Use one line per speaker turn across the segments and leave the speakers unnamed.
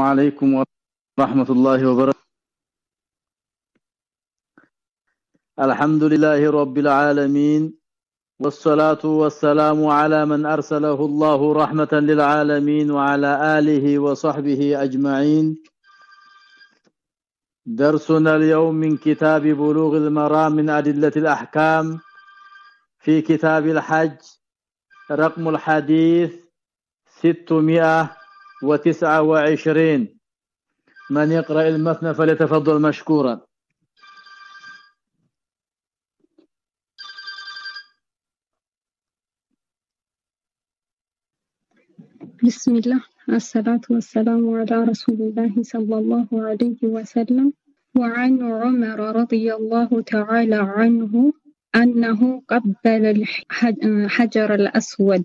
عليكم ورحمة الله وبركاته. الحمد لله رب العالمين والصلاة والسلام على من أرسله الله رحمة للعالمين وعلى آله وصحبه أجمعين. درسنا اليوم من كتاب بلوغ المرام من أدلة الأحكام في كتاب الحج رقم الحديث 629 من يقرأ المثنى فليتفضل مشكورا.
بسم الله. الصلاة والسلام على رسول الله صلى الله عليه وسلم. وعن عمر رضي الله تعالى عنه أنه قبل الحجر الأسود.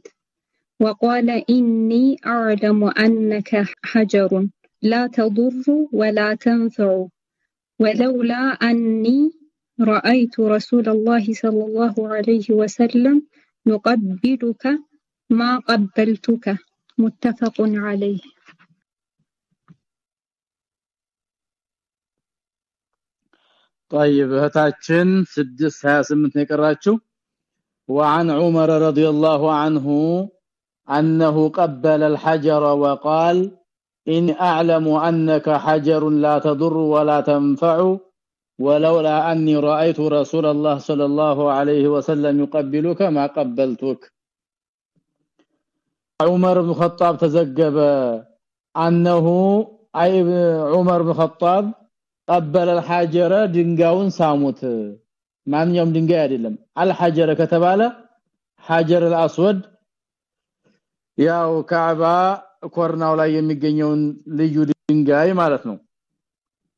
وقال إني أعلم أنك حجر. لا تضر ولا تنفع. ولولا أني رأيت رسول الله صلى الله عليه وسلم يقبلك ما قبلتك. متفق عليه.
طيب هتاچن 6 28 وعن عمر رضي الله عنه أنه قبل الحجر وقال إن أعلم أنك حجر لا تضر ولا تنفع ولولا أني رأيت رسول الله صلى الله عليه وسلم يقبلك ما قبلتك عمر بن الخطاب تزجب أنه أي عمر بن الخطاب قبل الحجر ድንጋዩን ሳሙት ማንኛውም ድንጋይ አይደለም አልሐጀረ ከተባለ ሐጀር አልአስወድ ያው ካዕባ ኮርናው ላይ የሚገኘውን ልዩ ድንጋይ ማለት ነው።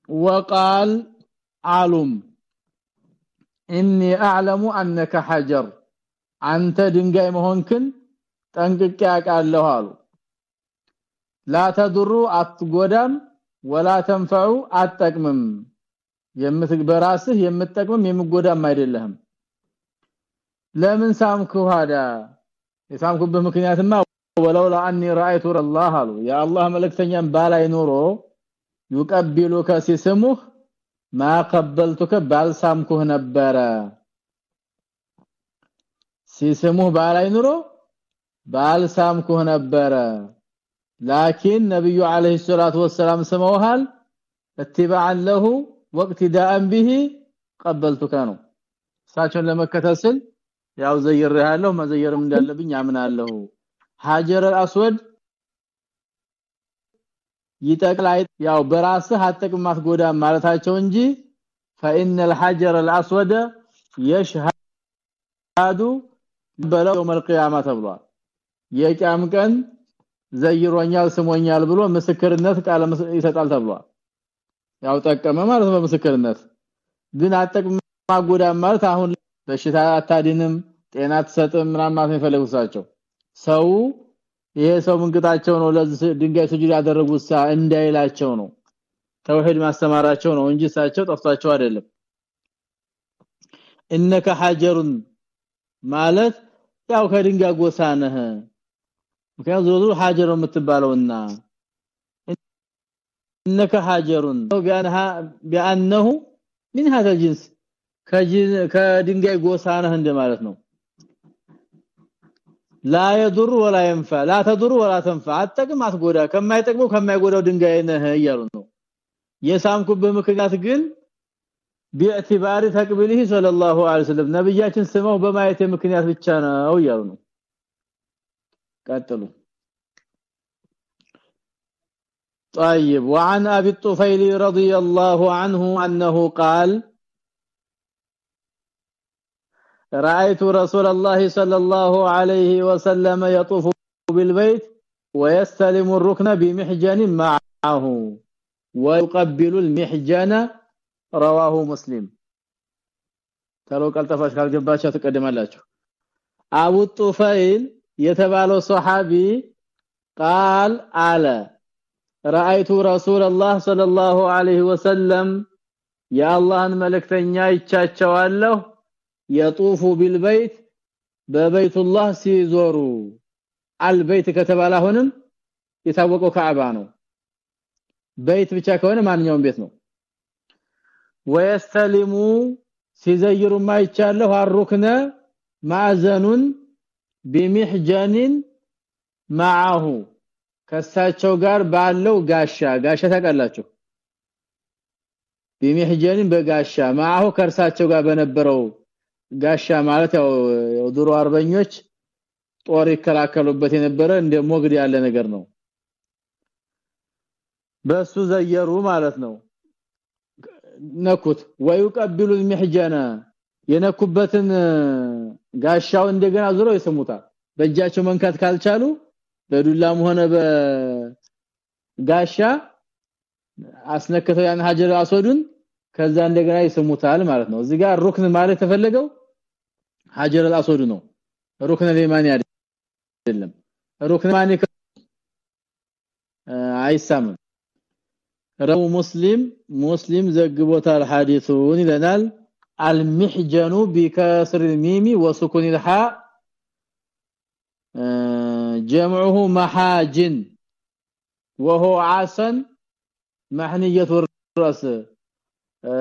ወቃል አሉም ኢኒ አዕለሙ አነከ ሐጀር አንተ ድንጋይ መሆንክን ጠንቅቄ አውቃለሁ አሉ። ላ ተድሩ አትጎዳም ወላ ተንፈዑ አትጠቅምም። የምትበራስህ የምትጠቅምም የምጎዳም አይደለህም። ለምን ሳምኩ ሀዳ? የሳምኩበት ምክንያትማ ወለውላ አኒ ረአይቱ الله አሉ የአላህ መልእክተኛን ባላይ ኖሮ ይቀበሉከ ሲስሙህ ማ ቀበልቱከ ባልሳምኩህ ነበረ ሲስሙህ ባላይ ኑሮ ባልሳምኩህ ነበረ ላኪን ነብዩ አለይሂ ሰላቱ ወሰላም ስመውሃል اتباعا له واقتداء به قبلتك ነው እሳቸውን ለመከተል ያው ዘይሬሃለሁ መዘየርም እንዳለብኝ አምናለሁ ሀጀር አስወድ ይጠቅላይ ያው በራስህ አጥቅማት ጎዳ ማለታቸው እንጂ فإن الحجر الأسود يشهد በለው يوم القيامه ተብሏል የቂያም ቀን ዘይሮኛል ስሞኛል ብሎ ምስክርነት ቃል ይሰጣል ተብሏል ያው ጠቀመ ማለት በምስክርነት ግን አጠቅማ ጎዳ ማለት አሁን በሽታ አታድንም ጤና ትሰጥም ምናምን ማለት የፈለጉሳቸው ሰው ይሄ ሰው ምንቅጣቸው ነው ለዚህ ድንጋይ ስጁድ ያደረጉት ሳ እንዳይላቸው ነው ተውሂድ ማስተማራቸው ነው እንጂ ሳቸው ጠፍቷቸው አይደለም እነከ ሐጀሩን ማለት ያው ከድንጋይ ጎሳ ነህ ምክንያቱም ዞሮ ሐጀር የምትባለውና እነከ ሐጀሩን ቢአንሃ ቢአንሁ ምን هذا الجنس ከድንጋይ ጎሳ ነህ እንደማለት ነው ላ يضر ولا ينفع لا تضر ولا تنفع አጠቅም አትጎዳ ከማይጠቅመው ከማይጎዳው ድንጋይ ነህ እያሉ ነው የሳምኩበት ምክንያት ግን باعتبار تقبله صلى الله عليه وسلم ነብያችን ስመው በማየት ምክንያት ብቻ ነው እያሉ ነው ቀጥሉ طيب وعن ابي الطفيل رضي الله عنه انه قال رايت رسول الله صلى الله عليه وسلم يطوف بالبيت ويستلم الركن بمحجن معه ويقبل المحجن رواه مسلم ተለው ቀልጠፋሽ ካልገባቸው ተቀደማላችሁ አቡ ጡፈይል የተባለው ሱሐቢ ቃል አለ رايت رسول الله صلى الله عليه وسلم የአላህን መልእክተኛ ይቻቸዋለሁ የጡፉ ቢልበይት በበይቱላህ ሲዞሩ አልበይት ከተባለ አሁንም የታወቀው ካዕባ ነው። በይት ብቻ ከሆነ ማንኛውም ቤት ነው። ወይስተሊሙ ሲዘይሩ ማይቻለሁ አሩክነ ማዕዘኑን ቢሚህጃኒን ማዓሁ ከሳቸው ጋር ባለው ጋሻ ጋሻ ታውቃላችሁ? ቢሚህጃኒን በጋሻ ማዓሁ ከርሳቸው ጋር በነበረው ጋሻ ማለት ያው ድሮ አርበኞች ጦር ይከላከሉበት የነበረ እንደ ሞግድ ያለ ነገር ነው በሱ ዘየሩ ማለት ነው ነኩት ወይቀብሉ المحجنا የነኩበትን ጋሻው እንደገና ዙረው ይስሙታል በእጃቸው መንካት ካልቻሉ በዱላም ሆነ በጋሻ አስነከተው ያን ሀጀር አስወዱን ከዛ እንደገና ይስሙታል ማለት ነው እዚህ ጋር ሩክን ማለት ተፈለገው ሀጀር አስወዱ ነው ሩክን ለማን አይደለም ሩክን ማን አይሳምም ረው ሙስሊም ሙስሊም ዘግቦታል ሐዲሱን ይለናል المحجن بكسر الميم وسكون الحاء جمعه محاجن وهو عسن محنيه الراس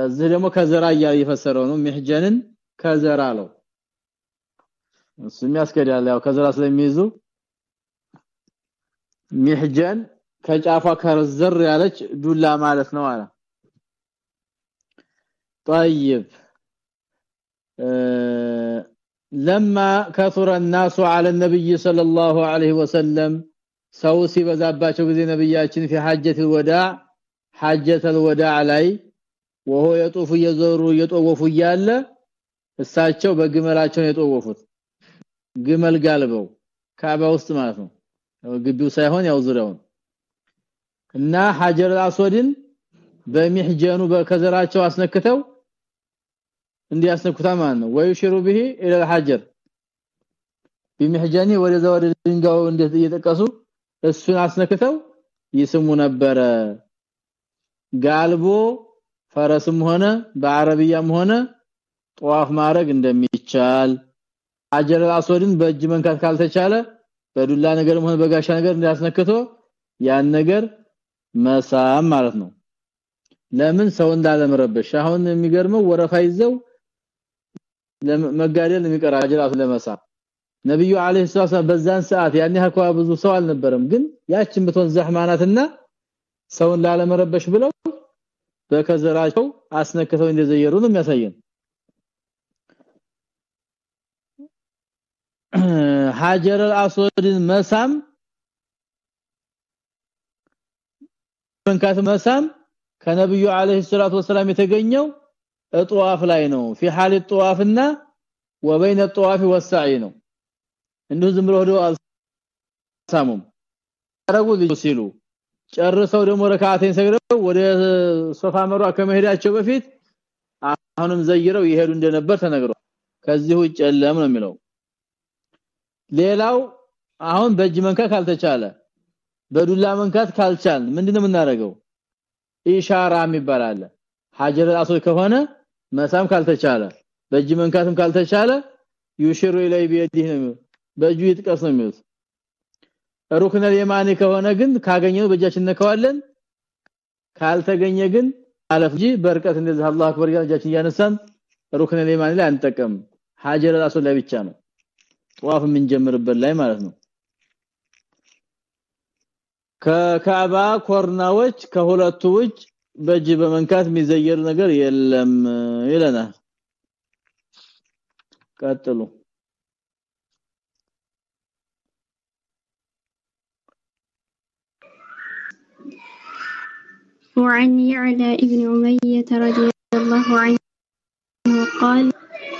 እዚህ ደግሞ ከዘራ እየፈሰረው ነው ሚህጀንን ከዘራ ነው እሱ የሚያስከዳል ያው ከዘራ ስለሚይዙ ሚህጀን ከጫፏ ከርዘር ያለች ዱላ ማለት ነው አለ طيب لما كثر الناس على النبي صلى الله عليه وسلم ሰው ሲበዛባቸው ጊዜ ነብያችን في حجه الوداع حجه الوداع ላይ وهو يطوف يزور يطوف እያለ እሳቸው በግመላቸው የጠወፉት ግመል ጋልበው ካባ ውስጥ ማለት ነው ግቢው ሳይሆን ያው ዙሪያውን እና ሐጀር አስወድን በሚህጀኑ በከዘራቸው አስነክተው እንዲያስነኩታ ማለት ነው ወይሽሩ به الى الحجر በሚህጀኒ ወደ ዘወደ ድንጋው እንዴት እየጠቀሱ እሱን አስነክተው ይስሙ ነበረ ጋልቦ ፈረስም ሆነ በአረብያም ሆነ ጧፍ ማድረግ እንደሚቻል ሐጀር አስወድን በእጅ መንካት ካልተቻለ በዱላ ነገርም ሆነ በጋሻ ነገር እንዲያስነክቶ ያን ነገር መሳም ማለት ነው። ለምን ሰው እንዳለመረበሽ? አሁን የሚገርመው ወረፋ ይዘው ለመጋደል የሚቀራ አጅራቱ ለመሳ ነብዩ አለይሂ ሰላም በዛን ሰዓት ያን ያህል ብዙ ሰው አልነበረም ግን ያችን ብትሆን ዘህማናትና ሰውን ላለመረበሽ ብለው በከዘራቸው አስነክተው እንደዘየሩ ነው የሚያሳየን ሀጀረል አስወድን መሳም መንካት መሳም ከነብዩ አለይሂ ሰላቱ ወሰለም የተገኘው ጧፍ ላይ ነው። في حال الطوافና وبين الطواف والسعي ነው። እንዲሁ ዝም ብሎ አልሳሙም። አረጉ ሲሉ ጨርሰው ደግሞ ረካዓቴን ሰግደው ወደ ሶፋ መሯ ከመሄዳቸው በፊት አሁንም ዘይረው ይሄዱ እንደነበር ተነግሯል። ከዚህ ውጭ ጨለም ነው የሚለው። ሌላው አሁን በእጅ መንካት ካልተቻለ በዱላ መንካት ካልቻል ምንድነው የምናደርገው? ኢሻራ የሚባል አለ። ሐጀር ከሆነ መሳም ካልተቻለ በእጅ መንካትም ካልተቻለ ይሽሩ ኢለይ ቢየዲህ ነው በእጁ ይጥቀስ ነው የሚሉት። ሩክነ የማኒ ከሆነ ግን ካገኘው በእጃችን ነካዋለን ካልተገኘ ግን አለፍ እንጂ በርቀት እንደዚህ አላህ አክበር እጃችን እያነሳን ሩክነ የማኒ ላይ አንጠቀም ሐጀር አስወድ ላይ ብቻ ነው ጧፍ የምንጀምርበት ላይ ማለት ነው ከካባ ኮርናዎች ከሁለቱ ውጭ በእጅ በመንካት የሚዘየር ነገር የለም ይለናል ቀጥሉ
وعن يعلى ابن أمية رضي الله عنه قال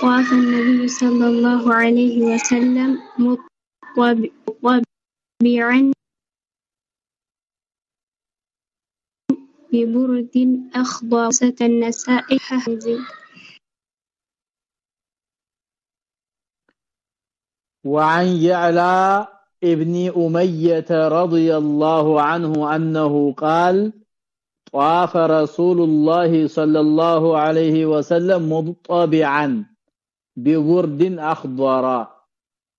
طاف النبي صلى الله عليه وسلم مطبعا ببرد أخضر ست النساء حهزي
وعن يعلى ابن أمية رضي الله عنه أنه قال طاف رسول الله صلى الله عليه وسلم مضطبعا ببرد أخضر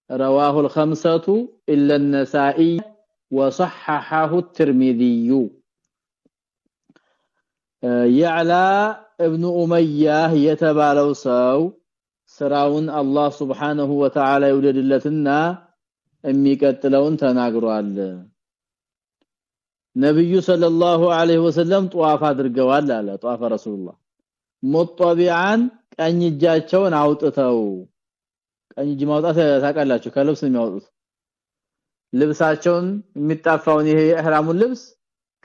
رواه الخمسة إلا النسائي وصححه الترمذي ያዕላ ابن ኡመያህ የተባለው ሰው ስራውን አላህ Subhanahu Wa Ta'ala ይወደድለትና የሚቀጥለውን ተናግሯል ነብዩ ሰለላሁ ዐለይሂ ወሰለም ጧፍ አድርገዋል አለ ጧፍ ረሱላህ ሙጠቢዓን ቀኝ እጃቸውን አውጥተው ቀኝ እጅ ማውጣት ታውቃላችሁ ከልብስ የሚያወጡት። ልብሳቸውን የሚጣፋውን ይሄ የኢህራሙን ልብስ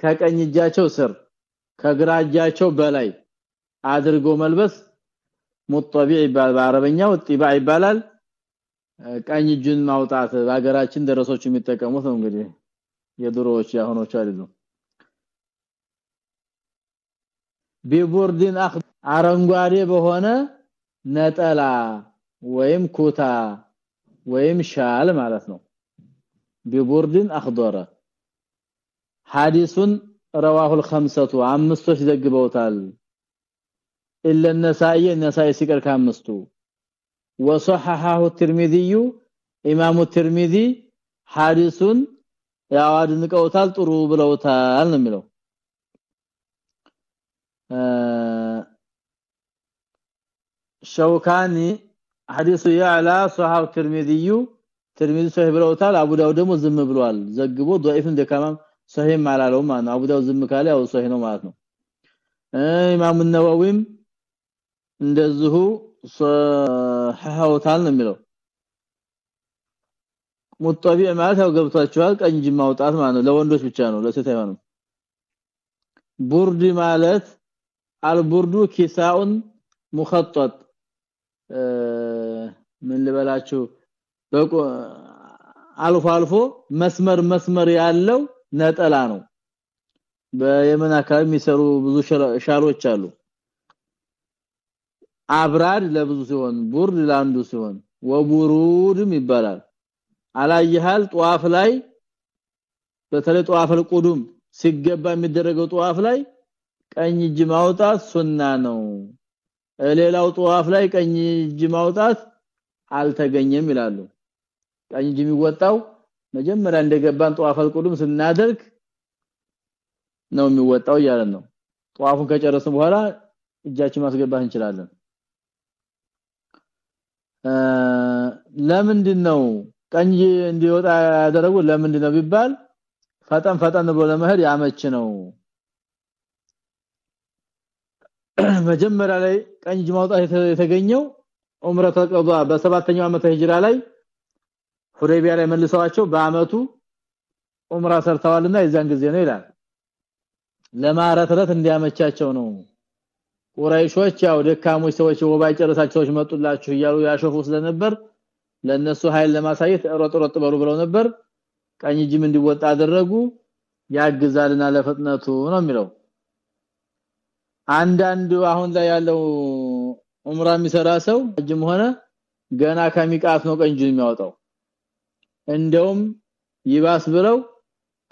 ከቀኝ እጃቸው ስር ከግራ እጃቸው በላይ አድርጎ መልበስ ሙጠቢዕ ይባላል በአረበኛው ጢባ ይባላል። ቀኝ እጁን ማውጣት በአገራችን ደረሶች የሚጠቀሙት ነው እንግዲህ የድሮዎች ያሆኖች አይደሉም። ቢቡርዲን አኽ አረንጓዴ በሆነ ነጠላ ወይም ኩታ ወይም ሻል ማለት ነው ببرد اخضر حديث رواه الخمسه አምስቶች ዘግበውታል الا النسائي النسائي ሲቀር ከአምስቱ وصححه الترمذي امام الترمذي حديث ያው ጥሩ ብለውታል ነው የሚለው ሸውካኒ ሐዲሱ ያዕላ ሶሐው ትርሚዚዩ ትርሚዚ ሶሂህ ብለውታል አቡ ዳውድ ደግሞ ዝም ብሏል ዘግቦ ضعيف እንደከማም ሶሂህ አላለው ማለት ነው አቡ ዳውድ ዝም ካለ ያው ሶሂህ ነው ማለት ነው ኢማም ነወዊም እንደዚሁ ሶሐውታል ነው የሚለው ሙጠቢዕ ማለት ያው ገብቷቸዋል ቀኝ እጅ ማውጣት ማለት ነው ለወንዶች ብቻ ነው ለሴት አይሆንም ቡርድ ማለት አልቡርዱ ኪሳኡን ሙኸጠጥ ምን ልበላችሁ? በቆ አልፎ አልፎ መስመር መስመር ያለው ነጠላ ነው። በየመን አካባቢ የሚሰሩ ብዙ ሻሎች አሉ። አብራድ ለብዙ ሲሆን ቡርድ ለአንዱ ሲሆን ወቡሩድም ይባላል። አላየሃል? ጧፍ ላይ በተለይ ጧፍ ቁዱም ሲገባ የሚደረገው ጧፍ ላይ ቀኝ እጅ ማውጣት ሱና ነው። ሌላው ጧፍ ላይ ቀኝ እጅ ማውጣት አልተገኘም ይላሉ። ቀኝ እጅ የሚወጣው መጀመሪያ እንደገባን ጧፍ አልቁዱም ስናደርግ ነው የሚወጣው ያለ ነው። ጧፉን ከጨረስን በኋላ እጃችን ማስገባት እንችላለን። ለምንድነው ቀኝ እንዲወጣ ያደረጉ ለምንድነው ቢባል ፈጠን ፈጠን ብሎ ለመሄድ ያመች ነው። መጀመሪያ ላይ ቀኝ እጅ ማውጣት የተገኘው ዑምረተ ቀዷ በሰባተኛው ዓመተ ሂጅራ ላይ ሁዴቢያ ላይ መልሰዋቸው በአመቱ ዑምራ ሰርተዋልና የዛን ጊዜ ነው ይላል። ለማረተረት እንዲያመቻቸው ነው። ቁራይሾች ያው ደካሞች ሰዎች ወባይ ጨረሳቸው ሰዎች መጡላችሁ እያሉ ያሸፉ ስለነበር ለነሱ ኃይል ለማሳየት ሮጥ ሮጥ በሉ ብለው ነበር። ቀኝ እጅም እንዲወጣ አደረጉ። ያግዛልና ለፍጥነቱ ነው የሚለው አንዳንዱ አሁን ላይ ያለው ዑምራ የሚሰራ ሰው እጅም ሆነ ገና ከሚቃት ነው እጁን የሚያወጣው። እንደውም ይባስ ብለው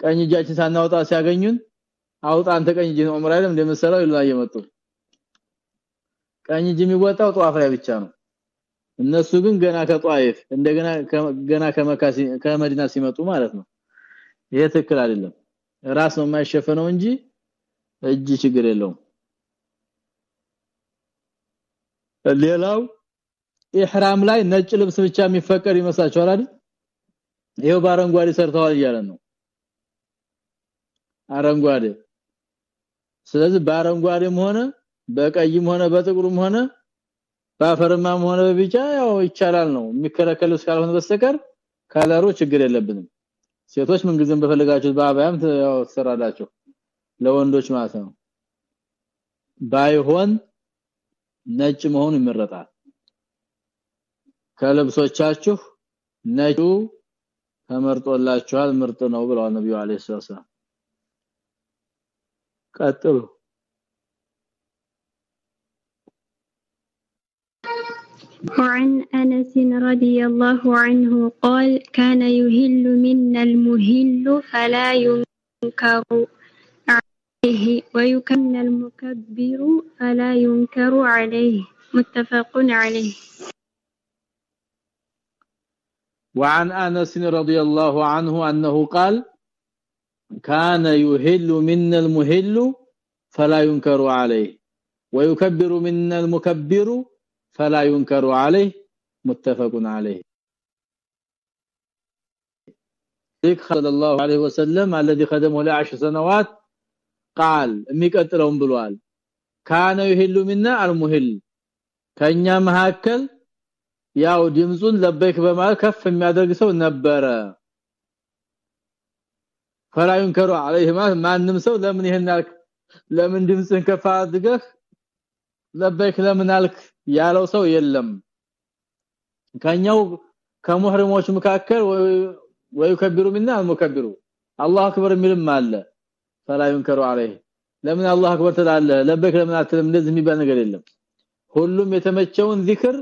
ቀኝ እጃችን ሳናወጣ ሲያገኙን አውጣ አንተ ቀኝ እጅ ነው ዑምራ አይደለም እንደምሰራው ይሉና እየመጡ። ቀኝ እጅ የሚወጣው ጧፍ ላይ ብቻ ነው። እነሱ ግን ገና ከጧይፍ እንደገና ገና ከመካሲ ከመዲና ሲመጡ ማለት ነው። ይሄ ትክክል አይደለም። ራስ ነው የማይሸፈነው እንጂ እጅ ችግር የለውም ሌላው ኢህራም ላይ ነጭ ልብስ ብቻ የሚፈቀድ ይመስላችኋል አይደል? ይሄው በአረንጓዴ ሰርተዋል እያለ ነው። አረንጓዴ። ስለዚህ በአረንጓዴም ሆነ በቀይም ሆነ በጥቁርም ሆነ ባፈርማም ሆነ በቢጫ ያው ይቻላል ነው። የሚከለከሉ እስካልሆነ በስተቀር ካለሩ ችግር የለብንም። ሴቶች ምን ጊዜም በፈለጋችሁት በአባያም ያው ለወንዶች ማለት ነው። ባይሆን ነጭ መሆን ይመረጣል ከልብሶቻችሁ ነጩ ተመርጦላችኋል ምርጥ ነው ብለዋል ነብዩ አለይሂ ሰላም ቀጥሉ
وعن أنس رضي الله عنه قال كان يهل منا المهل فلا ينكر ويكن المكبر فلا ينكر عليه. متفق عليه.
وعن أنس رضي الله عنه أنه قال كان يهل منا المهل فلا ينكر عليه ويكبر منا المكبر فلا ينكر عليه. متفق عليه. صلى الله عليه وسلم الذي خدمه لعشر سنوات قال የሚቀጥለውም ብሏል ካነ ይህሉ ሚና አልሙህል ከኛ መካከል ያው ድምጹን ለበይክ በማለት ከፍ የሚያደርግ ሰው ነበረ ፈላ ይንከሩ عليه ማንም ሰው ለምን ይሄን አልክ ለምን ድምጽን ከፍ አድርገህ ለበይክ ለምን አልክ ያለው ሰው የለም ከኛው ከሙህሪሞች መካከል ወይ ከቢሩ ሚና አልሙከቢሩ አላሁ አክበር የሚልም አለ ፈላ ይንከሩ عليه ለምን አላሁ አክበር ትላለህ ለበይክ ለምን አትልም እንደዚህ የሚባል ነገር የለም ሁሉም የተመቸውን ዚክር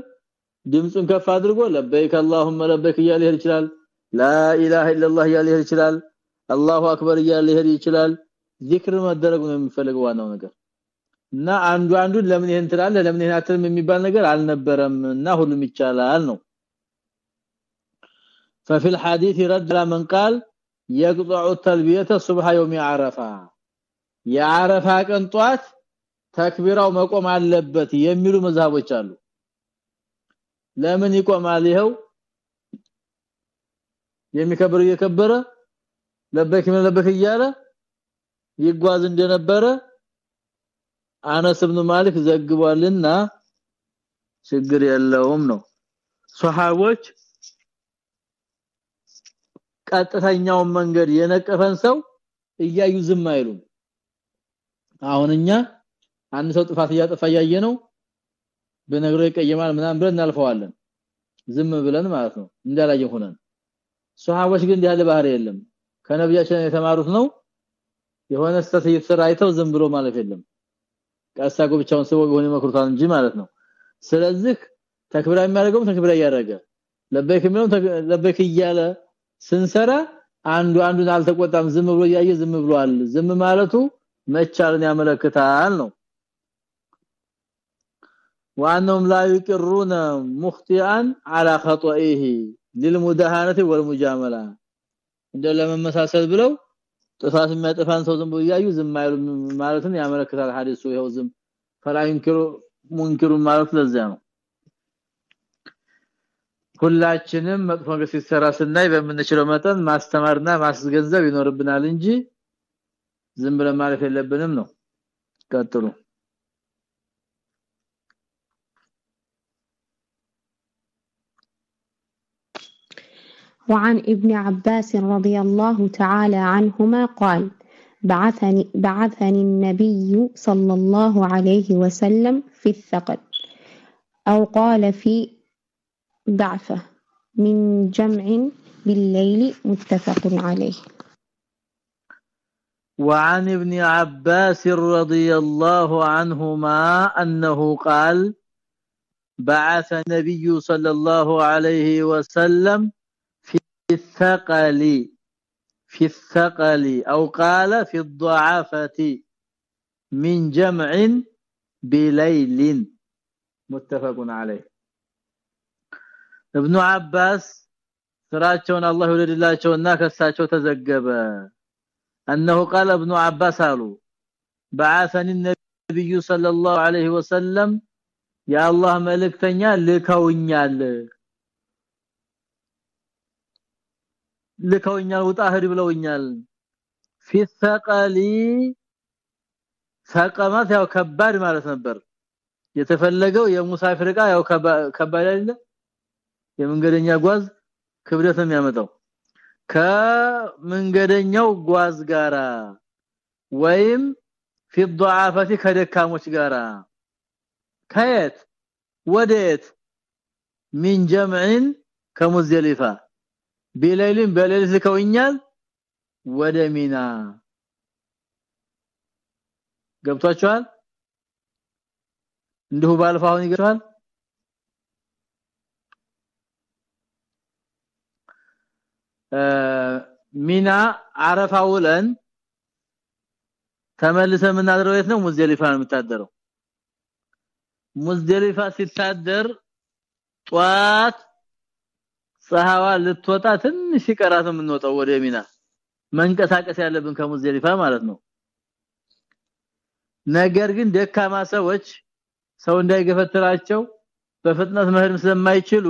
ድምጹን ከፍ አድርጎ ለበይክ اللهم ለበይክ እያለ ይሄድ ይችላል ላ ኢላሃ ኢላላህ እያለ ይሄድ ይችላል አላሁ አክበር እያለ ይሄድ ይችላል ዚክር መደረግ ነው የሚፈልገው ዋናው ነገር እና አንዱ አንዱን ለምን ይሄን ትላለህ ለምን ይሄን አትልም የሚባል ነገር አልነበረም እና ሁሉም ይቻላል ነው ففي الحديث رد على من قال يقطع التلبيه الصبح يوم عرفه የአረፋ ቀን ጧት ተክቢራው መቆም አለበት የሚሉ መዛቦች አሉ ለምን ይቆማል ይሄው የሚከብር እየከበረ ለበክ ለበክ እያለ ይጓዝ እንደነበረ አነስ ኢብኑ ማሊክ ዘግቧልና ችግር የለውም ነው ሱሐቦች ቀጥተኛውን መንገድ የነቀፈን ሰው እያዩ ዝም አይሉም። አሁንኛ አንድ ሰው ጥፋት እያጠፋ ያየ ነው በነገሩ ይቀየማል ምናምን ብለን እናልፈዋለን። ዝም ብለን ማለት ነው። እንዳላየ ሆነን። ሱሐቦች ግን ያለ ባህሪ የለም። ከነብያችን የተማሩት ነው። የሆነ ስተት እየተሰራ አይተው ዝም ብሎ ማለት የለም። ቀሳጎ ብቻውን ሰው የሆነ መክሩታን እንጂ ማለት ነው። ስለዚህ ተክብራ የሚያደርገው ተክብራ እያደረገ ለበይክ የሚለው ለበይክ እያለ ስንሰራ አንዱ አንዱን አልተቆጣም ዝም ብሎ እያየ ዝም ብሏል ዝም ማለቱ መቻልን ያመለክታል ነው وانهم لا يقرون مخطئا على خطئه للمداهنه والمجامله እንደ ለመመሳሰል ብለው ጥፋት የሚያጠፋን ሰው ዝም ብሎ ያዩ ዝም አይሉ ማለትን ያመለክታል ሐዲሱ ይሄው ዝም ፈላይንክሩ ሙንክሩ ማለት ለዚያ ነው ሁላችንም መጥፎ ነገር ሲሰራ ስናይ በምንችለው መጠን ማስተማርና ማስገንዘብ ይኖርብናል እንጂ ዝም ብለን ማለፍ የለብንም ነው ቀጥሉ
وعن ابن عباس رضي الله تعالى عنهما قال بعثني بعثني النبي صلى الله عليه وسلم في الثقل أو قال في ضعفه من جمع بالليل متفق عليه.
وعن ابن عباس رضي الله عنهما أنه قال بعث النبي صلى الله عليه وسلم في الثقل في الثقل أو قال في الضعافة من جمع بليل. متفق عليه. ابن عباس ስራቸውን አላህ ይወደድላቸውና ከሳቸው ተዘገበ انه قال ابن عباس قالوا بعثني النبي صلى الله عليه وسلم يا الله መልእክተኛ ልከውኛል ልከውኛል ውጣ ሄድ ብለውኛል في الثقل ሰቀማት ያው ከባድ ማለት ነበር የተፈለገው የሙሳፊር ዕቃ ያው ከባድ አይደለ የመንገደኛ ጓዝ ክብደት ነው የሚያመጣው ከመንገደኛው ጓዝ ጋራ ወይም في الضعافه ከደካሞች ጋራ ከየት ወዴት من جمع كمزدلفه بليل بليل ልከውኛል ወደ ሚና ገብቷቸዋል እንዲሁ ባልፋውን ይገባል ሚና አረፋ ውለን ተመልሰ የምናድረው የት ነው? ሙዝደሊፋ ነው የምታደረው። ሙዝደሊፋ ሲታደር ጧት ፀሐዋ ልትወጣ ትንሽ ይቀራት የምንወጣው ወደ ሚና። መንቀሳቀስ ያለብን ከሙዝደሊፋ ማለት ነው። ነገር ግን ደካማ ሰዎች ሰው እንዳይገፈትራቸው በፍጥነት መሄድ ስለማይችሉ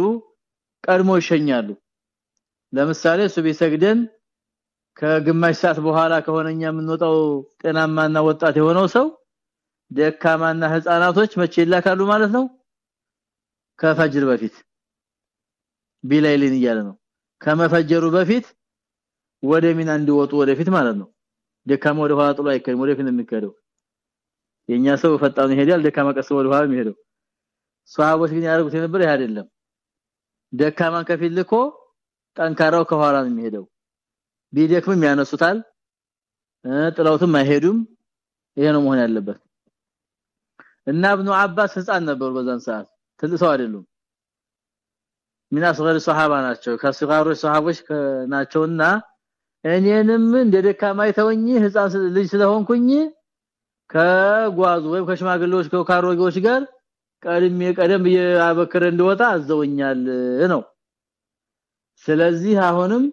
ቀድሞ ይሸኛሉ ለምሳሌ ሱቢ ሰግደን ከግማሽ ሰዓት በኋላ ከሆነኛ የምንወጣው ጤናማና ወጣት የሆነው ሰው ደካማና ህፃናቶች መቼ ይላካሉ ማለት ነው? ከፈጅር በፊት ቢላይልን እያለ ነው። ከመፈጀሩ በፊት ወደ ሚና እንዲወጡ ወደፊት ማለት ነው። ደካማ ወደ ኋላ ጥሎ አይከድም ወደፊት ነው የሚከደው። የኛ ሰው ፈጣኑ ይሄዳል ደካማ ቀስ ወደ ኋላ የሚሄደው። ሷሃቦች ግን ያደርጉት የነበረ ይሄ አይደለም። ደካማን ከፊት ልኮ ጠንካራው ከኋላ ነው የሚሄደው። ቢደክምም ያነሱታል ጥላውትም አይሄዱም። ይሄ ነው መሆን ያለበት። እና ኢብኑ አባስ ህፃን ነበሩ በዛን ሰዓት። ትልቅ ሰው አይደሉም። ሚና አስገር ሱሐባ ናቸው። ከስጋሮች ሱሐቦች ናቸውና እኔንም እንደ ደካማ ይተወኝ ህፃን ልጅ ስለሆንኩኝ ከጓዙ ወይም ከሽማግሌዎች ከካሮጌዎች ጋር ቀድሜ ቀደም አበክረ እንደወጣ አዘውኛል ነው ስለዚህ አሁንም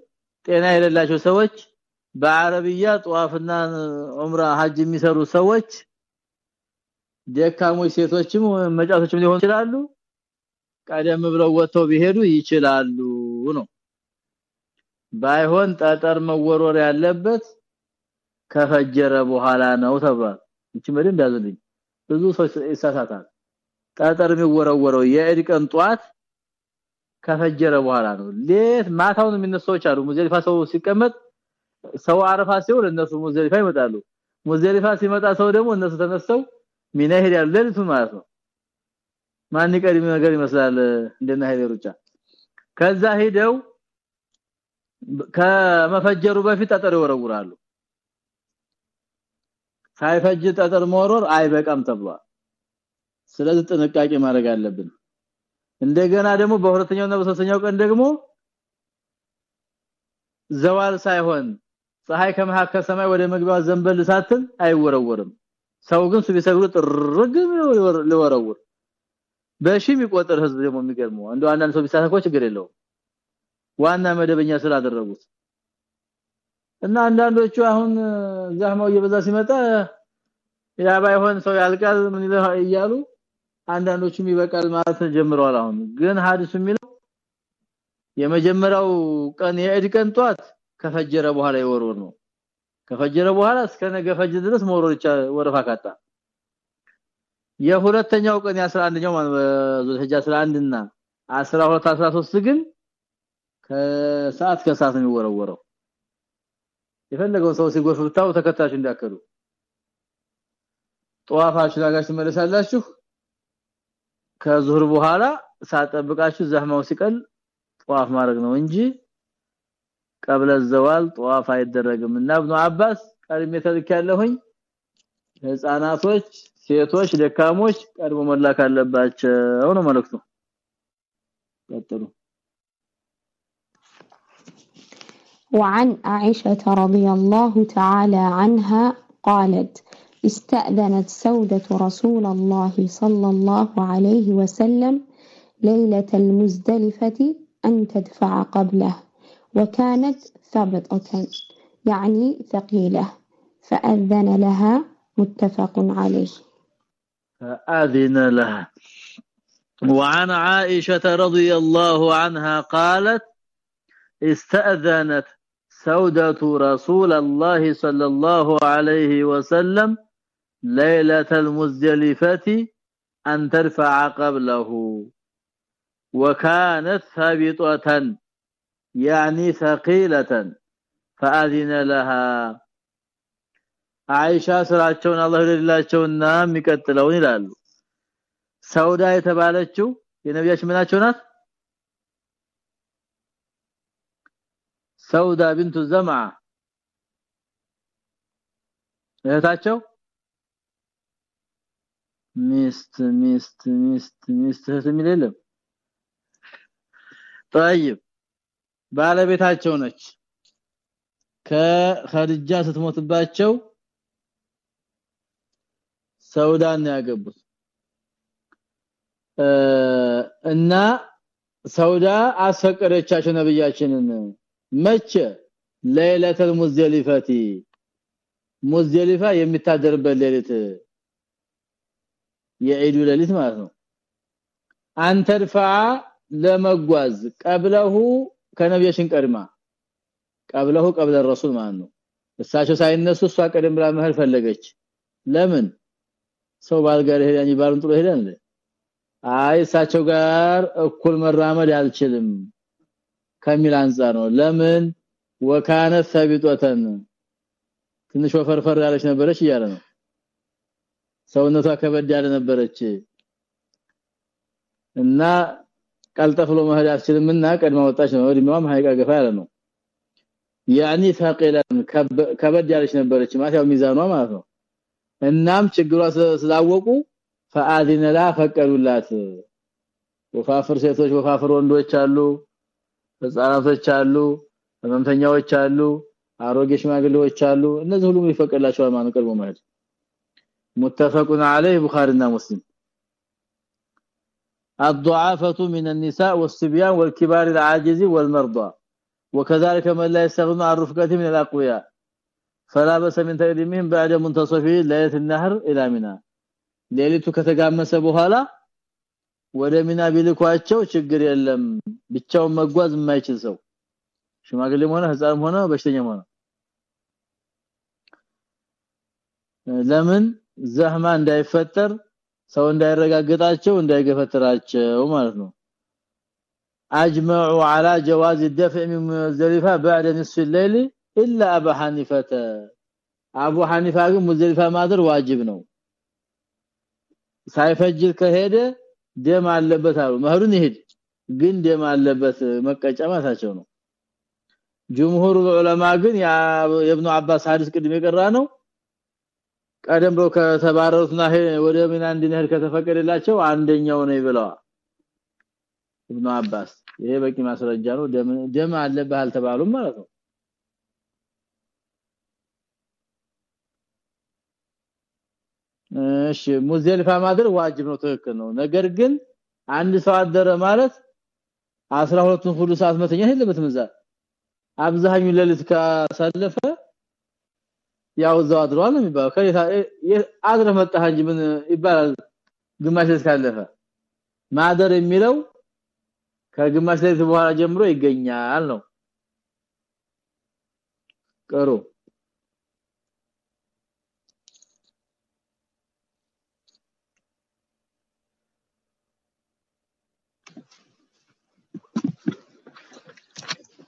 ጤና የሌላቸው ሰዎች በአረብያ ጧፍና ዑምራ ሐጅ የሚሰሩ ሰዎች ደካሞች ሴቶችም መጫቶችም ሊሆኑ ይችላሉ። ቀደም ብለው ወጥተው ቢሄዱ ይችላሉ ነው። ባይሆን ጠጠር መወረር ያለበት ከፈጀረ በኋላ ነው ተብሏል። እቺ ያዘልኝ ብዙ ሰው ይሳሳታል። ጠጠር የሚወረወረው ቀን ጧት ከፈጀረ በኋላ ነው። ሌት ማታውን የሚነሳው አሉ። ሙዘሊፋ ሰው ሲቀመጥ ሰው አረፋ ሲውል እነሱ ሙዘሊፋ ይመጣሉ። ሙዘሊፋ ሲመጣ ሰው ደግሞ እነሱ ተነስተው ሚና ይሄዳሉ። ሌሊቱ ማለት ነው። ማን ይቀድም ነገር ይመስላል? እንደና ሄደ ሩጫ። ከዛ ሄደው ከመፈጀሩ በፊት ጠጠር ይወረውራሉ። ሳይፈጅ ጠጠር መወረር አይበቃም ተብሏል። ስለዚህ ጥንቃቄ ማድረግ አለብን እንደገና ደግሞ በሁለተኛውና በሶስተኛው ቀን ደግሞ ዘዋል ሳይሆን ፀሐይ ከመሐከል ሰማይ ወደ መግቢያው ዘንበል ሳትል አይወረወርም። ሰው ግን ሱቢ ሰግዶ ጥርግ ሊወረውር። በሺ የሚቆጠር ህዝብ ደግሞ የሚገርመው እንደው አንዳንድ ሰው ቢሳተኮ ችግር የለው ዋና መደበኛ ስላደረጉት እና አንዳንዶቹ አሁን ዛህማው እየበዛ ሲመጣ ያ ባይሆን ሰው ያልቃል ምን እያሉ አንዳንዶቹም ይበቃል ማለት ጀምረዋል አሁን። ግን ሐዲሱ የሚለው የመጀመሪያው ቀን የዒድ ቀን ጧት ከፈጀረ በኋላ ይወርወር ነው። ከፈጀረ በኋላ እስከ ነገ ፈጅ ድረስ መወርወር ይቻላል ወረፋ ካጣ። የሁለተኛው ቀን የ11ኛው ዙልሂጃ 11 እና 12 13 ግን ከሰዓት ከሰዓት ነው የሚወረወረው። የፈለገው ሰው ሲጎርፍ ተከታች እንዳከሉ ጧፋችሁ ጋር ትመለሳላችሁ ከዙህር በኋላ ሳጠብቃችሁ ዘህማው ሲቀል ጧፍ ማድረግ ነው እንጂ ቀብለ ዘዋል ጧፍ አይደረግም እና ኢብኑ አባስ ቀድሜ ተልካለሁኝ ህፃናቶች ሴቶች ደካሞች ቀድሞ መላክ አለባቸው ነው መልእክቱ ቀጥሉ
وعن عائشة رضي الله تعالى عنها قالت استأذنت سودة رسول الله صلى الله عليه وسلم ليلة المزدلفة أن تدفع قبله وكانت ثبطة يعني ثقيلة فأذن لها متفق عليه.
فأذن لها. وعن عائشة رضي الله عنها قالت استأذنت سودة رسول الله صلى الله عليه وسلم ليلة المزدلفة أن ترفع قبله وكانت ثابطة يعني ثقيلة فأذن لها አይሻ ስራቸውን አላህ ይደላቸውና የሚቀጥለውን ይላሉ ሰውዳ የተባለችው የነቢያችን ምናቸው ናት ሰውዳ ቢንቱ ዘምዓ እህታቸው ሚስት ሚስት ሚስት ሚስት እህት የሚል የለም طيب ባለቤታቸው ነች ከኸዲጃ ስትሞትባቸው ሰውዳን ያገቡት እና ሰውዳ አስፈቀደቻቸው ነብያችንን መቼ ለይለተል ሙዝደሊፈቲ ሙዝደሊፋ የሚታደርበት ሌሊት የዒዱ ሌሊት ማለት ነው። አንተርፋ ለመጓዝ ቀብለሁ ከነቢያችን ቀድማ ቀብለሁ ቀብለ ረሱል ማለት ነው። እሳቸው ሳይነሱ እሷ ቀደም ብላ መሄድ ፈለገች። ለምን? ሰው ባልጋር ሄዳኝ ባሉን ጥሎ ሄዳል አይ እሳቸው ጋር እኩል መራመድ አልችልም ከሚል አንፃር ነው። ለምን? ወካነ ሰቢጦተን ትንሽ ወፈርፈር ያለች ነበረች እያለ ነው ሰውነቷ ከበድ ያለ ነበረች እና ቀልጠፍሎ መሄድ አትችልምና ቀድማ ወጣች ነው እድሜዋም ሀይቃ ገፋ ያለ ነው ያኒ ثقيلا ከበድ ያለች ነበረች ማለት ያው ሚዛኗ ማለት ነው እናም ችግሯ ስላወቁ ፈአዲነ ላ ፈቀዱላት ወፋፍር ሴቶች ወፋፍር ወንዶች አሉ ህፃናቶች አሉ ህመምተኛዎች አሉ አሮጌ ሽማግሌዎች አሉ እነዚህ ሁሉ ይፈቀድላቸዋል ማለት ቀርቦ ማለት متفقون عليه بخارينا مسلم الضعافة من النساء والصبيان والكبار العاجز والمرضى وكذلك من لا يستغنون عن رفقته من الاقوياء فلا بس من تقديمهم بعد منتصف ليله النهر الى منى ሌሊቱ ከተጋመሰ በኋላ ወደ ሚና ቢልኳቸው ችግር የለም ብቻውን መጓዝ የማይችል ሰው ሽማግሌም ሆነ ህፃንም ሆነ በሽተኛም ሆነ ለምን ዘህማ እንዳይፈጠር ሰው እንዳይረጋገጣቸው እንዳይገፈትራቸው ማለት ነው اجمعوا على جواز الدفع من مزدلفه بعد نصف الليل الا ابو حنيفه ابو حنيفه ግን ሙዝደሊፋ ማድር ዋጅብ ነው ሳይፈጅር ከሄደ ደም አለበት አሉ መህሩን ይሄድ ግን ደም አለበት መቀጫ ማታቸው ነው ጅምሁር ዑለማ ግን ያ የኢብኑ አባስ ሐዲስ ቅድም የቀራ ነው ቀደም ብሎ ከተባረሩትና ወደ ሚና እንድንሄድ ከተፈቀደላቸው አንደኛው ነው ይብለዋል ኢብኑ አባስ። ይሄ በቂ ማስረጃ ነው። ደም ደም አለበት አልተባሉም ማለት ነው። እሺ ሙዘልፋ ማድር ዋጅብ ነው ትክክል ነው። ነገር ግን አንድ ሰው አደረ ማለት 12ቱን ሁሉ ሰዓት መተኛት የለበትም እዛ። አብዛኛው ሌሊት ካሳለፈ ያው እዛው አድሯል የሚባለው። ከሌታ አድረ መጣህ እንጂ ምን ይባላል? ግማሽ ካለፈ ማደር የሚለው ከግማሽ ሌሊት በኋላ ጀምሮ ይገኛል ነው። ቀሩ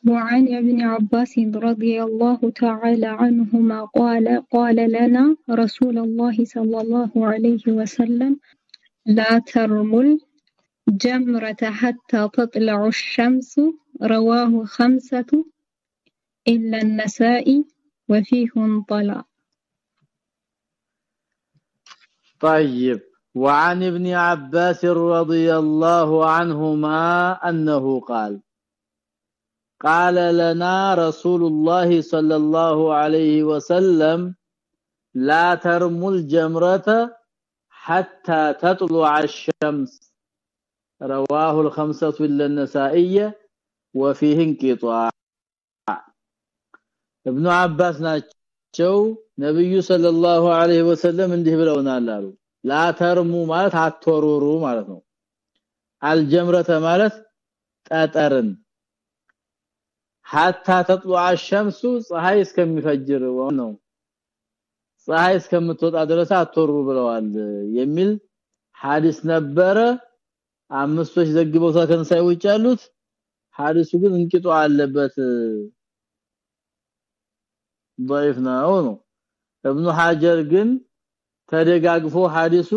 وعن ابن عباس رضي الله تعالى عنهما قال قال لنا رسول الله صلى الله عليه وسلم لا ترمل جمرة حتى تطلع الشمس رواه خمسة إلا النساء وفيه انطلع
طيب. وعن ابن عباس رضي الله عنهما أنه قال قال لنا رسول الله صلى الله عليه وسلم لا ترموا الجمرة حتى تطلع الشمس رواه الخمسة إلا النسائية وفيه انقطاع ابن عباس ናቸው ነብዩ ሰለላሁ ዐለይሂ ወሰለም እንዲህ ብለውናል አሉ ላ ተርሙ ማለት አትወሩሩ ማለት ነው አልጀምረተ ማለት ጠጠርን حتى تطلع الشمس ፀሐይ እስከሚፈጅር ነው ፀሐይ እስከምትወጣ ድረስ አትወሩ ብለዋል የሚል ሐዲስ ነበረ አምስቶች ዘግበው ከንሳይ ውጭ ያሉት ሐዲሱ ግን እንቅጦ አለበት ضعيف ነው ነው ابن حجر ግን ተደጋግፎ ሐዲሱ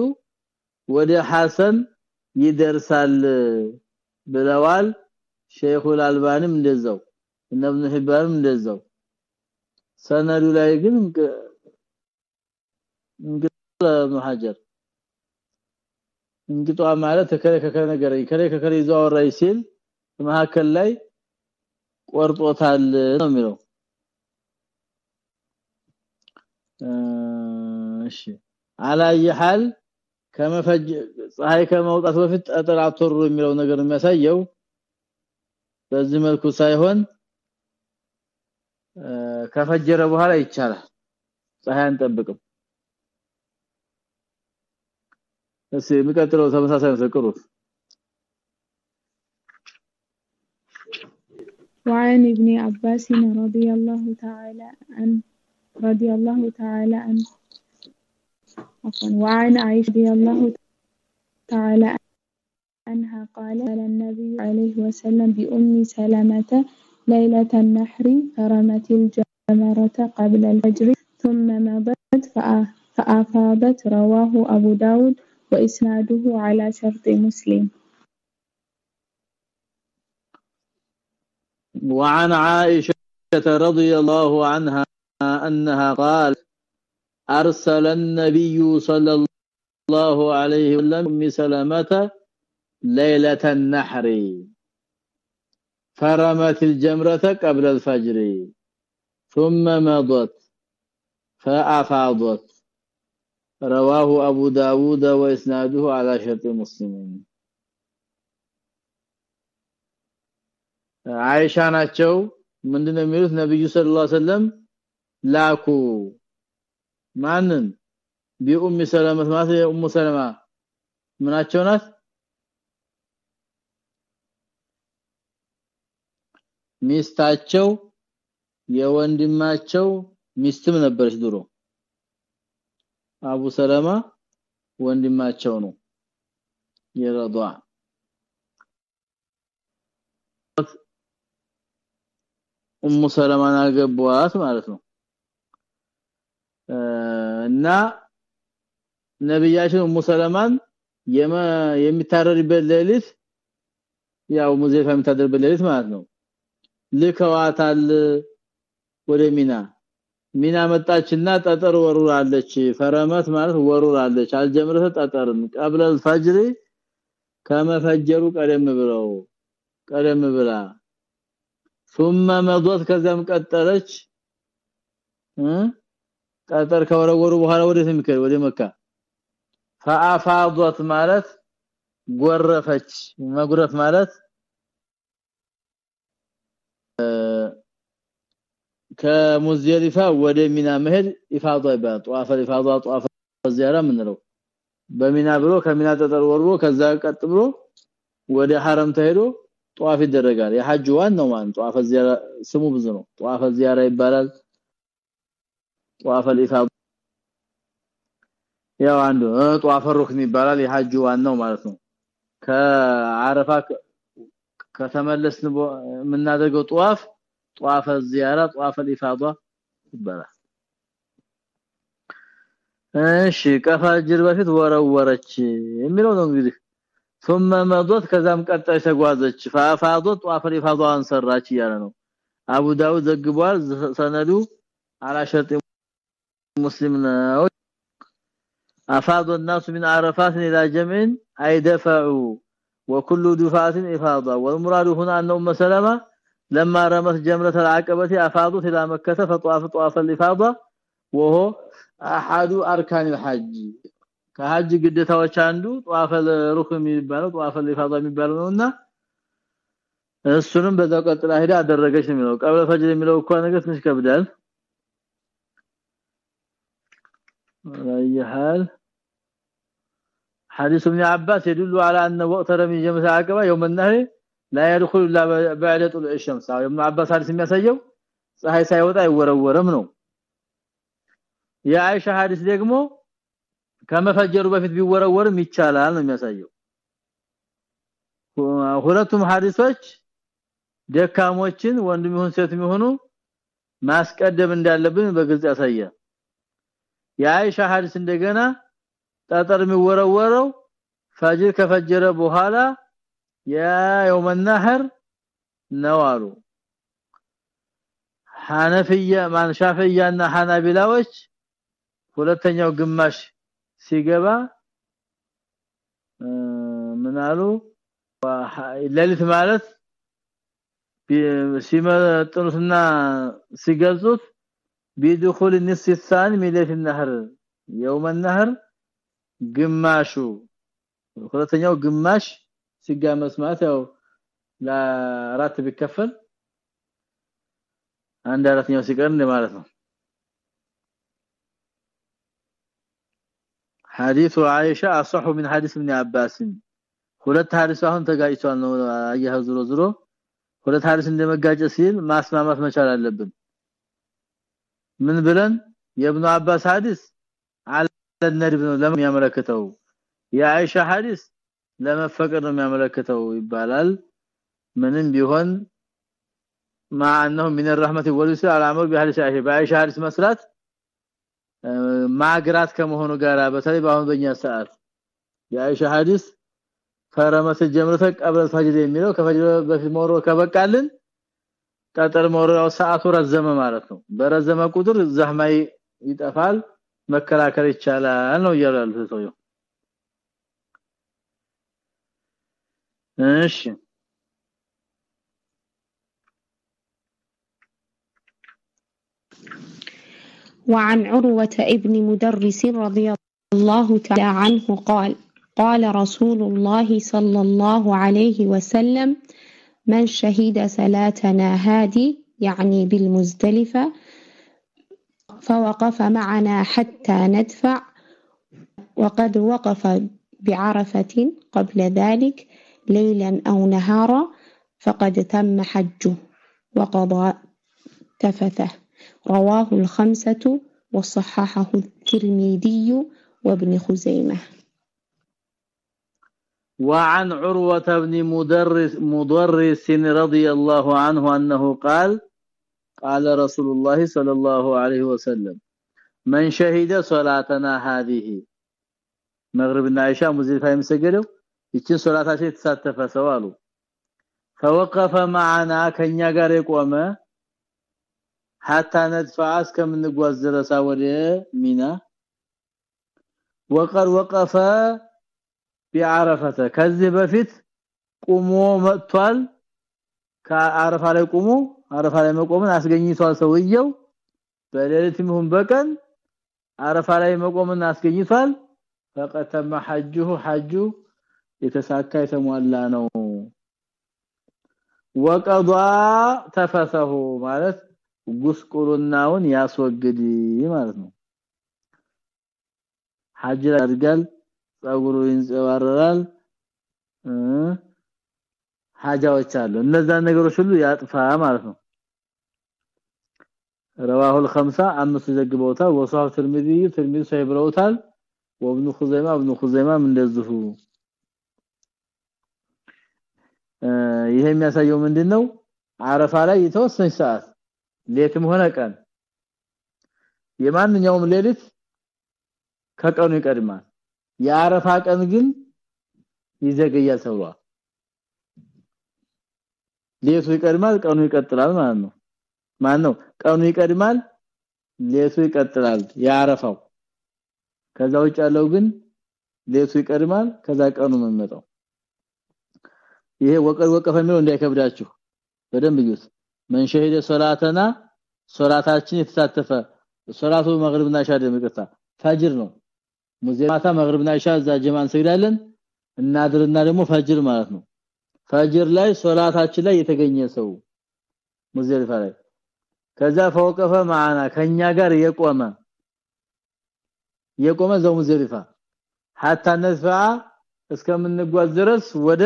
ወደ ሐሰን ይደርሳል ብለዋል ሼኹ አልባኒም እንደዛው እነ ኢብኑ ሂባንም እንደዛው። ሰነዱ ላይ ግን ኢብኑ ሐጀር። እንግጧ ማለት ከከረ ነገር ከከረ ይዘው አወራይ ሲል መሐከል ላይ ቆርጦታል ነው የሚለው። እሺ። አላየሃል ከመፈጅ ፀሐይ ከመውጣት በፊት ጠጠር የሚለው ነገር የሚያሳየው በዚህ መልኩ ሳይሆን ከፈጀረ በኋላ ይቻላል ፀሐይ አንጠብቅም እሺ የሚቀጥለው ተመሳሳይ መስክሩት
وعن ابن عباس رضي الله تعالى عنه رضي الله تعالى عنه عفوا وعن عائشة رضي الله تعالى عنها قال قال النبي عليه وسلم بأم سلمة ليلة النحر فرمت الجمرة قبل الفجر ثم مضت فأفاضت رواه أبو داود وإسناده على شرط مسلم.
وعن عائشة رضي الله عنها أنها قال أرسل النبي صلى الله عليه وسلم أم سلمة ليلة النحر. فرمت الجمرة قبل الفجر ثم مضت فأفاضت رواه أبو داود وإسناده على شرط مسلم አይሻ ናቸው ምንድነው የሚሉት ነብዩ ሰለላሁ ዐለይሂ ወሰለም ላኩ ማንን ቢኡም ሰለማ ማለት የኡም ሰለማ ምናቸው ናት ሚስታቸው የወንድማቸው ሚስትም ነበረች ድሮ። አቡ ሰለማ ወንድማቸው ነው። የረዷ። ኡሙ ሰለማን አገቧት ማለት ነው። እና ነብያችን ኡሙ ሰለማን የሚታረድበት ሌሊት ያው ሙዘይፋ የሚታረድበት ሌሊት ማለት ነው ልከዋታል ወደ ሚና ሚና መጣችና ጠጠር ወሩራለች ፈረመት ማለት ወሩራለች አልጀምረህ ጠጠርን ቀብለ الفجر ከመፈጀሩ ቀደም ብለው ቀደም ብላ ثم مضت ከዛም ቀጠለች ጠጠር ከወረወሩ በኋላ ወደ የሚከር ወደ መካ فافاضت ማለት ጎረፈች መጉረፍ ማለት ከሙዝደሊፋ ወደ ሚና መሄድ ኢፋዳ ይባላል። ጧፈ ኢፋዳ ጧፈ ዚያራ ምንለው በሚና ብሎ ከሚና ጠጠር ከዛ ቀጥ ብሎ ወደ ሐረም ተሄዶ ጧፍ ይደረጋል። የሐጅ ዋናው ማን ጧፈ ዚያራ ስሙ ብዙ ነው። ጧፈ ዚያራ ይባላል። ጧፈ ኢፋዳ ያው አንዱ ጧፈ ሩክን ይባላል። የሐጅ ዋናው ማለት ነው። ከአረፋ ከተመለስን የምናደርገው ጧፍ ጧፈ ዚያራ ጧፈ ኢፋዳ ይባላል እሺ ከፈጅር በፊት ወረወረች የሚለው ነው እንግዲህ ثم مضت ከዛም ቀጣይ ተጓዘች فافاضت ጧፈ ኢፋዳን ሰራች እያለ ነው አቡ ዳውድ ዘግቧል ሰነዱ على شرط مسلم ነው افاض الناس من عرفات الى جمع اي دفعوا وكل دفعه افاضه والمراد هنا ان ام سلمة لما رمت جمرة العقبة افاضت الى مكة فطاف طواف الافاضه وهو احد اركان الحج ከሐጅ ግዴታዎች አንዱ ጧፈል ሩክም የሚባለው ጧፈል ኢፋዳ የሚባለው ነውና እሱንም በዛው ቀጥላ ሄዳ አደረገች ነው የሚለው ቀብለ ፈጅር የሚለው እኮ ነገር ትንሽ ከብዳል አያሃል حديث ابن عباس يدل على ان وقت رمي جمع العقبه يوم النهر لا يدخل الا بعد طلوع الشمس ابن عباس حديث የሚያሳየው ፀሐይ ሳይወጣ አይወረወረም ነው የአይሻ ሐዲስ ደግሞ ከመፈጀሩ በፊት ቢወረወርም ይቻላል ነው የሚያሳየው ሁለቱም ሐዲሶች ደካሞችን ወንድም ይሁን ሴት ይሁኑ ማስቀደም እንዳለብን በግልጽ ያሳያል የአይሻ ሐዲስ እንደገና ጠጠር የሚወረወረው ፈጅር ከፈጀረ በኋላ የየውመ ነህር ነው አሉ ሐነፊያ ማን ሻፊያና ሐናቢላዎች ሁለተኛው ግማሽ ሲገባ ምናሉ ለሊት ማለት ሲመጥኑትና ሲገልጹት ቢድኹል ንስ الثاني من ليله النهر يوم النهر ግማሹ ሁለተኛው ግማሽ ሲጋመስ ማለት ያው ለአራት ቢከፈል አንድ አራተኛው ሲቀር ማለት ነው። حديث عائشه اصح من حديث ابن عباس ሁለት ሐዲስ አሁን ተጋጭቷል ነው አያህ ዝሮ ሁለት ሐዲስ እንደመጋጨ ሲል ማስማማት መቻል አለብን። ምን ብለን የብኑ አባስ ሐዲስ አለ ነድብ ነው ለምን የሚያመለክተው የአይሻ ሐዲስ ለመፈቀድ ነው የሚያመለክተው ይባላል ምንም ቢሆን مع انه من الرحمه واليسر على العمل بحديث عائشه بعائشه حديث መስራት ማግራት ከመሆኑ ጋር በተለይ በአሁን በእኛ ሰዓት የአይሻ ሐዲስ ፈረመት ጀምረተ ቀብረ ፈጅር የሚለው ከፈጅር በፊት ሞሮ ከበቃልን ቀጠር ሞሮው ሰዓቱ ረዘመ ማለት ነው በረዘመ ቁጥር ዘህማይ ይጠፋል መከላከል ይቻላል ነው ይላል ሰውየው እሺ
وعن عروة ابن مدرس رضي الله تعالى عنه قال قال رسول الله صلى الله عليه وسلم من شهد صلاتنا هذه يعني بالمزدلفة فوقف معنا حتى ندفع. وقد وقف بعرفة قبل ذلك ليلا أو نهارا فقد تم حجه وقضى تفثه. رواه الخمسة وصححه الترمذي وابن خزيمة.
وعن عروة بن مدرس مدرس رضي الله عنه أنه قال قال رسول الله صلى الله عليه وسلم من شهد صلاتنا هذه مغربنا عائشة مزيفة يمسجدوا ይችን ሶላታቸው የተሳተፈ ሰው አሉ فوقف معنا ከኛ ጋር የቆመ حتى ندفع እስከምንጓዝ ድረስ ወደ ሚና وقد وقف بعرفه ከዚህ በፊት ቁሞ መጥቷል ከአረፋ ላይ ቁሞ አረፋ ላይ መቆምን አስገኝቷል ሰውየው። በሌሊትም ይሁን በቀን አረፋ ላይ መቆምን አስገኝቷል። ፈቀተመ ሐጁሁ ሐጁ የተሳካ የተሟላ ነው። ወቀዷ ተፈሰሁ ማለት ጉስቁልናውን ያስወግድ ማለት ነው። ሐጅ ያድጋል ጸጉሩ ይንጸባረራል ሐጃዎች አሉ። እነዛ ነገሮች ሁሉ ያጥፋ ማለት ነው። رواه الخمسه አምስት ዘግበውታል ወሷህ ትርሚዚ ትርሚዚ ሳይብረውታል ወብኑ ኹዘይማ ibn ኹዘይማ እንደዚሁ ይሄ የሚያሳየው ምንድነው አረፋ ላይ የተወሰነ ሰዓት ሌትም ሆነ ቀን የማንኛውም ሌሊት ከቀኑ ይቀድማል የአረፋ ቀን ግን ይዘገያል ተብሏል ሌቱ ይቀድማል ቀኑ ይቀጥላል ማለት ነው ማን ነው ቀኑ ይቀድማል ሌቱ ይቀጥላል ያረፋው። ከዛ ውጭ ያለው ግን ሌቱ ይቀድማል ከዛ ቀኑ መመጣው ይሄ ወቀር ወቀፈ የሚለው እንዳይከብዳችሁ በደንብ ይዩት መን ሸሂደ ሶላተና ሶላታችን የተሳተፈ ሶላቱ መግሪብና ኢሻ ደምቀታ ፈጅር ነው። ሙዚማታ መግሪብና ኢሻ እዛ ጀማን ሰግዳለን እናድርና ደግሞ ፈጅር ማለት ነው። ፈጅር ላይ ሶላታችን ላይ የተገኘ ሰው ሙዘሊፋ ላይ ከዛ ፈወቀፈ ማዓና ከኛ ጋር የቆመ የቆመ ዘው ሙዘሊፋ hatta ነስፋ እስከምንጓዝ ድረስ ወደ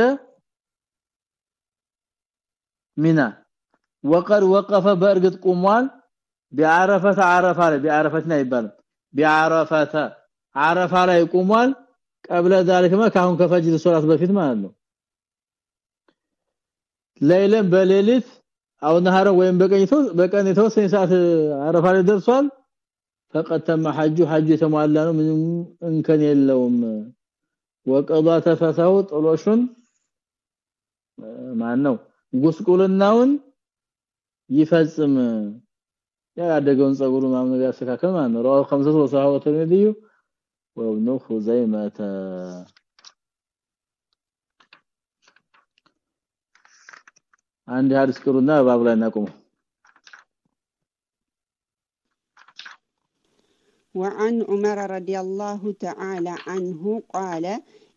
ሚና ወቀድ ወቀፈ በእርግጥ ቁሟል ቢዓረፈተ አረፋ ላይ ቢዓረፈትና ይባላል ቢዓረፈተ አረፋ ላይ ቁሟል ቀብለ ذلك ካሁን ከፈጅር ሶላት በፊት ማለት ነው ለይለን በሌሊት አው ነሃረ ወይም በቀኝቶ በቀን የተወሰነ ሰዓት አረፋ ላይ ደርሷል فقد تم حج حج የተሟላ ነው ምንም እንከን የለውም ወቀዷ ተፈሰው ጥሎሹን ማን ነው ጉስቁልናውን ይፈጽም ያደገውን ጸጉሩ ማምነ ያስተካከል ማለት ነው ራው 5 ወሰሐው ተርሚዚ ወibn خزيمه Anda harus kuruna bablanakum.
وعن عمر رضي الله تعالى عنه قال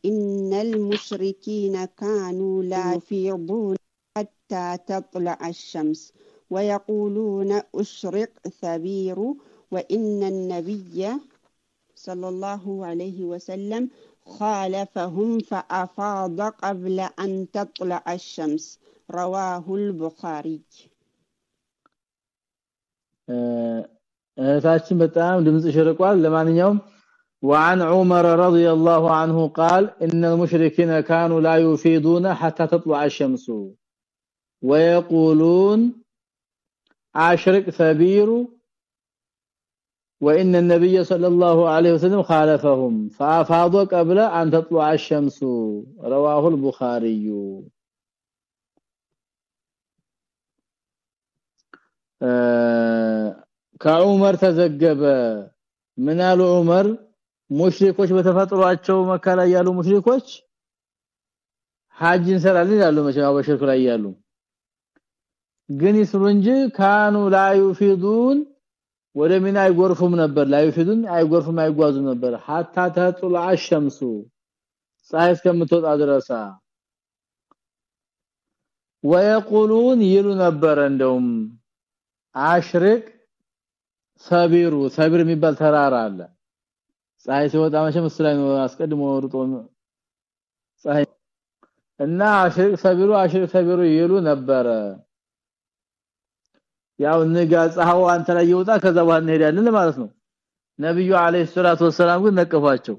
إن المشركين كانوا لا يفيضون حتى تطلع الشمس ويقولون أشرق ثبير وإن النبي صلى الله عليه وسلم خالفهم فأفاض قبل أن تطلع الشمس رواه البخاري
እህታችን በጣም ድምጽ ሽርቋል ለማንኛውም وعن عمر رضي الله عنه قال ان المشركين كانوا لا يفيدون حتى تطلع الشمس ويقولون اشرق ثبير وان النبي صلى الله عليه وسلم خالفهم فافاض قبل ان تطلع الشمس رواه البخاري ከዑመር ተዘገበ። ምን አሉ ዑመር? ሙሽሪኮች በተፈጥሯቸው መካ ያሉ ሙሽሪኮች ሐጅ እንሰራለን ይላሉ መቼም በሽርክ ላይ ያሉ ግን ይስሩ እንጂ كانوا لا يفيضون ወደ ሚና አይጎርፉም ነበር። لا يفيضون አይጎርፉም አይጓዙም ነበር። حتى تطلع الشمس ፀሐይ እስከምትወጣ ድረስ። ويقولون ይሉ ነበር እንደውም أشرق ثبير ሰቢር የሚባል ተራራ አለ። ፀሐይ ሲወጣ መቼም እሱ ላይ ነው አስቀድሞ ሩጦ ፀሐይ። እና አሽርቅ ሰቢሩ አሽርቅ ሰቢሩ ይሉ ነበረ። ያው ንጋ ፀሐው አንተ ላይ ይወጣ ከዛ በኋላ እንሄዳለን ማለት ነው። ነብዩ አለይሂ ሰላቱ ወሰለም ግን ነቀፋቸው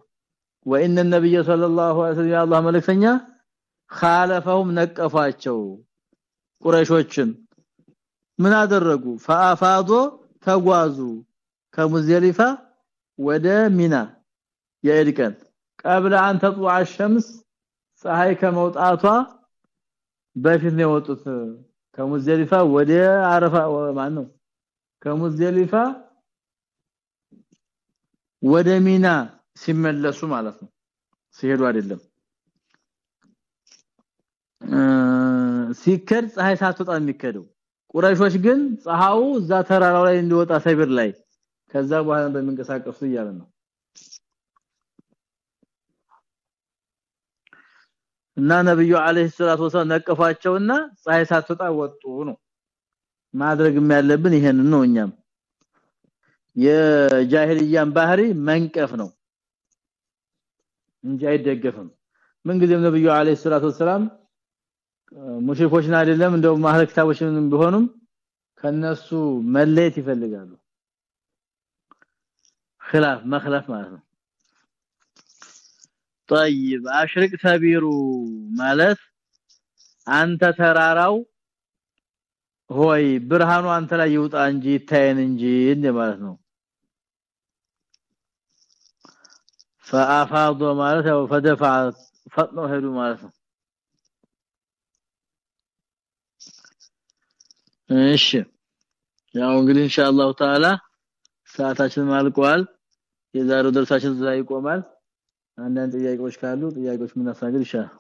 ወኢነ ነብዩ ሰለላሁ ዐለይሂ ወሰለም መልእክተኛ ኻለፈሁም ነቀፋቸው ቁረይሾችን። ምን አደረጉ ፈአፋዶ ተጓዙ ከሙዝደሊፋ ወደ ሚና የኢድቀን ቀብለ አን ተጥዋ الشمس ፀሐይ ከመውጣቷ በፊት ነው የወጡት ከሙዝደሊፋ ወደ አረፋ ማን ነው ከሙዝደሊፋ ወደ ሚና ሲመለሱ ማለት ነው ሲሄዱ አይደለም ሲከድ ፀሐይ ሳትወጣ የሚከደው ቁረይሾች ግን ፀሐዩ እዛ ተራራው ላይ እንዲወጣ ሰብር ላይ ከዛ በኋላ በሚንቀሳቀሱ እያለ ነው። እና ነብዩ አለይሂ ሰላቱ ወሰለም ነቀፋቸውና ፀሐይ ሳትወጣ ወጡ ነው። ማድረግም ያለብን ይሄንን ነው እኛም። የጃሂልያን ባህሪ መንቀፍ ነው እንጂ አይደገፍም። ምንጊዜም ነብዩ አለይሂ ሰላቱ ወሰለም ሙሽሪኮችን አይደለም እንደው ማህለ ክታቦችን ቢሆኑም ከነሱ መለየት ይፈልጋሉ خلاف مخلف ማለት ነው طيب አሽርቅ ሰቢሩ ማለት አንተ ተራራው ሆይ ብርሃኑ አንተ ላይ ይውጣ እንጂ ይታየን እንጂ ማለት ነው فافاض ማለት ያው فدفع ፈጥነው ሄዱ ማለት ነው እሺ። ያው እንግዲህ ኢንሻአላህ ተዓላ ሰዓታችን አልቋል። የዛሬው ደርሳችን እዛ ይቆማል። አንዳንድ ጥያቄዎች ካሉ ጥያቄዎች ምን አሳግር ይሻላል